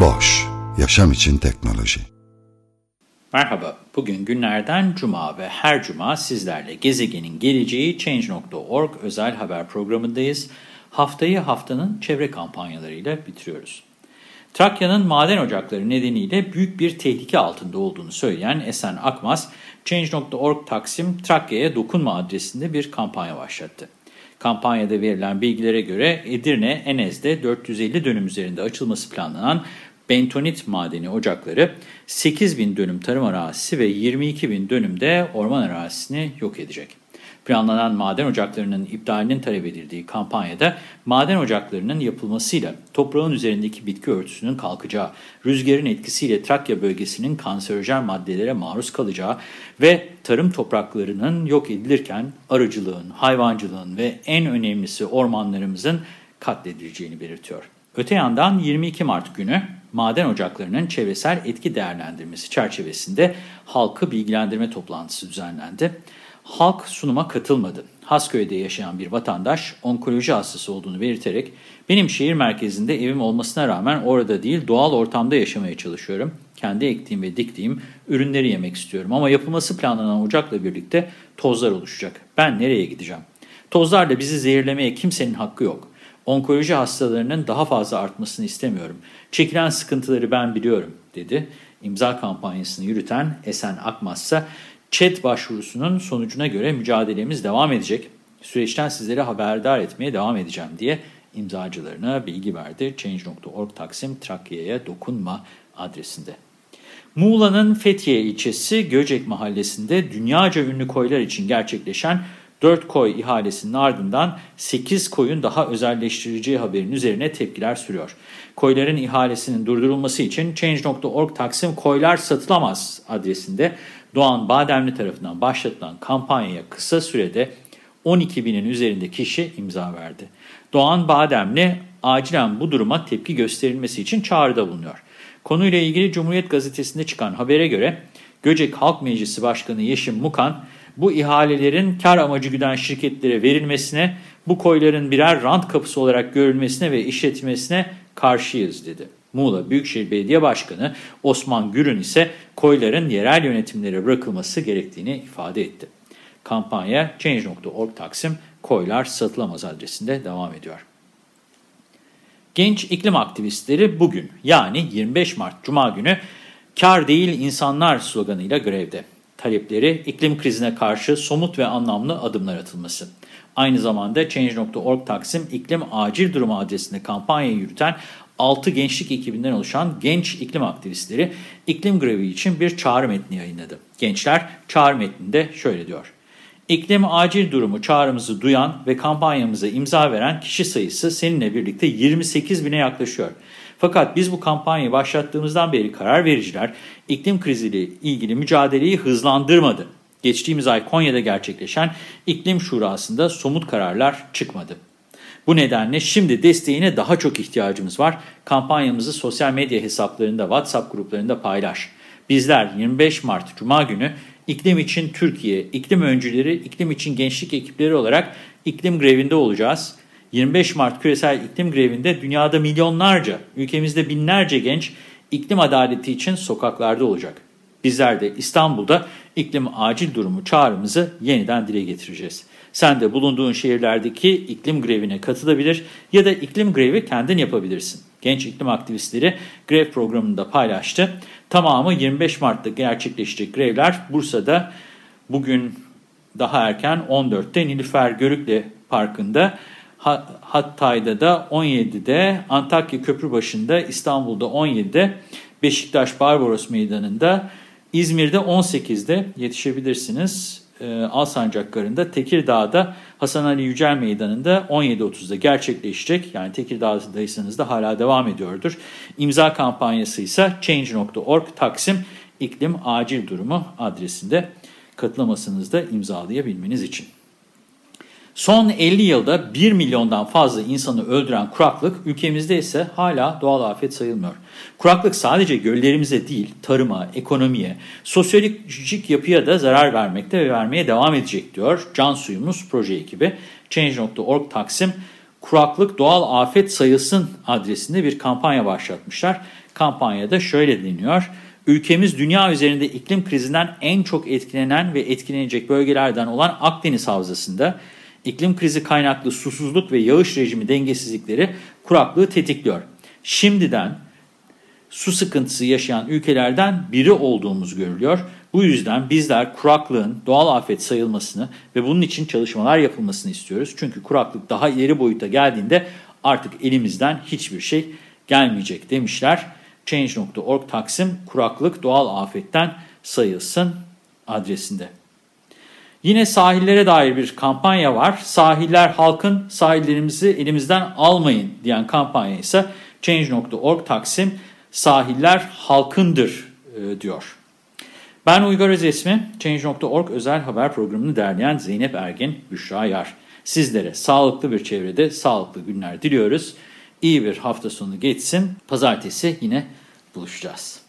Bosch, yaşam için teknoloji. Merhaba, bugün günlerden cuma ve her cuma sizlerle Gezegenin Geleceği Change.org özel haber programındayız. Haftayı haftanın çevre kampanyalarıyla bitiriyoruz. Trakya'nın maden ocakları nedeniyle büyük bir tehlike altında olduğunu söyleyen Esen Akmaz, Change.org Taksim Trakya'ya dokunma adresinde bir kampanya başlattı. Kampanyada verilen bilgilere göre Edirne, Enez'de 450 dönüm üzerinde açılması planlanan bentonit madeni ocakları 8 bin dönüm tarım arazisi ve 22 bin dönümde orman arazisini yok edecek. Planlanan maden ocaklarının iptalinin talep edildiği kampanyada maden ocaklarının yapılmasıyla toprağın üzerindeki bitki örtüsünün kalkacağı, rüzgarın etkisiyle Trakya bölgesinin kanserojen maddelere maruz kalacağı ve tarım topraklarının yok edilirken arıcılığın, hayvancılığın ve en önemlisi ormanlarımızın katledileceğini belirtiyor. Öte yandan 22 Mart günü maden ocaklarının çevresel etki değerlendirmesi çerçevesinde halkı bilgilendirme toplantısı düzenlendi. Halk sunuma katılmadı. Hasköy'de yaşayan bir vatandaş onkoloji hastası olduğunu belirterek benim şehir merkezinde evim olmasına rağmen orada değil doğal ortamda yaşamaya çalışıyorum. Kendi ektiğim ve diktiğim ürünleri yemek istiyorum ama yapılması planlanan ocakla birlikte tozlar oluşacak. Ben nereye gideceğim? Tozlarla bizi zehirlemeye kimsenin hakkı yok. Onkoloji hastalarının daha fazla artmasını istemiyorum. Çekilen sıkıntıları ben biliyorum dedi. İmza kampanyasını yürüten Esen Akmaz ise başvurusunun sonucuna göre mücadelemiz devam edecek. Süreçten sizlere haberdar etmeye devam edeceğim diye imzacılarına bilgi verdi. Change.org Taksim Trakya'ya dokunma adresinde. Muğla'nın Fethiye ilçesi Göcek mahallesinde dünyaca ünlü koylar için gerçekleşen 4 koy ihalesinin ardından 8 koyun daha özelleştireceği haberin üzerine tepkiler sürüyor. Koyların ihalesinin durdurulması için Change.org Taksim Koylar Satılamaz adresinde Doğan Bademli tarafından başlatılan kampanyaya kısa sürede 12 binin üzerinde kişi imza verdi. Doğan Bademli acilen bu duruma tepki gösterilmesi için çağrıda bulunuyor. Konuyla ilgili Cumhuriyet Gazetesi'nde çıkan habere göre Göcek Halk Meclisi Başkanı Yeşim Mukan, bu ihalelerin kar amacı güden şirketlere verilmesine, bu koyların birer rant kapısı olarak görülmesine ve işletilmesine karşıyız dedi. Muğla Büyükşehir Belediye Başkanı Osman Gürün ise koyların yerel yönetimlere bırakılması gerektiğini ifade etti. Kampanya Change.org Taksim Koylar Satılamaz adresinde devam ediyor. Genç iklim aktivistleri bugün yani 25 Mart Cuma günü kar değil insanlar sloganıyla grevde. Talepleri iklim krizine karşı somut ve anlamlı adımlar atılması. Aynı zamanda Change.org Taksim iklim acil durumu adresinde kampanyayı yürüten 6 gençlik ekibinden oluşan genç iklim aktivistleri iklim grevi için bir çağrı metni yayınladı. Gençler çağrı metninde şöyle diyor. İklim acil durumu çağrımızı duyan ve kampanyamıza imza veren kişi sayısı seninle birlikte 28 bine yaklaşıyor. Fakat biz bu kampanyayı başlattığımızdan beri karar vericiler iklim kriziyle ilgili mücadeleyi hızlandırmadı. Geçtiğimiz ay Konya'da gerçekleşen iklim şurasında somut kararlar çıkmadı. Bu nedenle şimdi desteğine daha çok ihtiyacımız var. Kampanyamızı sosyal medya hesaplarında, WhatsApp gruplarında paylaş. Bizler 25 Mart Cuma günü iklim için Türkiye, iklim öncüleri, iklim için gençlik ekipleri olarak iklim grevinde olacağız. 25 Mart küresel iklim grevinde dünyada milyonlarca, ülkemizde binlerce genç iklim adaleti için sokaklarda olacak. Bizler de İstanbul'da iklim acil durumu çağrımızı yeniden dile getireceğiz. Sen de bulunduğun şehirlerdeki iklim grevine katılabilir ya da iklim grevi kendin yapabilirsin. Genç iklim aktivistleri grev programında paylaştı. Tamamı 25 Mart'ta gerçekleşecek grevler Bursa'da bugün daha erken 14'te Nilüfer Görükle Parkı'nda, Hatay'da da 17'de, Antakya Köprübaşı'nda, İstanbul'da 17'de, Beşiktaş Barbaros Meydanı'nda, İzmir'de 18'de yetişebilirsiniz. e, Alsancak Garı'nda, Tekirdağ'da Hasan Ali Yücel Meydanı'nda 17.30'da gerçekleşecek. Yani Tekirdağ'daysanız da hala devam ediyordur. İmza kampanyası ise Change.org Taksim İklim Acil Durumu adresinde katılamasınız da imzalayabilmeniz için. Son 50 yılda 1 milyondan fazla insanı öldüren kuraklık ülkemizde ise hala doğal afet sayılmıyor. Kuraklık sadece göllerimize değil, tarıma, ekonomiye, sosyolojik yapıya da zarar vermekte ve vermeye devam edecek diyor Can Suyumuz proje ekibi. Change.org Taksim kuraklık doğal afet sayılsın adresinde bir kampanya başlatmışlar. Kampanyada şöyle deniliyor. Ülkemiz dünya üzerinde iklim krizinden en çok etkilenen ve etkilenecek bölgelerden olan Akdeniz Havzası'nda iklim krizi kaynaklı susuzluk ve yağış rejimi dengesizlikleri kuraklığı tetikliyor. Şimdiden su sıkıntısı yaşayan ülkelerden biri olduğumuz görülüyor. Bu yüzden bizler kuraklığın doğal afet sayılmasını ve bunun için çalışmalar yapılmasını istiyoruz. Çünkü kuraklık daha ileri boyuta geldiğinde artık elimizden hiçbir şey gelmeyecek demişler. Change.org Taksim kuraklık doğal afetten sayılsın adresinde. Yine sahillere dair bir kampanya var. Sahiller halkın, sahillerimizi elimizden almayın diyen kampanya ise Change.org Taksim sahiller halkındır e, diyor. Ben Uygar Özesmi, Change.org özel haber programını derleyen Zeynep Ergin, Büşra Yar. Sizlere sağlıklı bir çevrede sağlıklı günler diliyoruz. İyi bir hafta sonu geçsin. Pazartesi yine buluşacağız.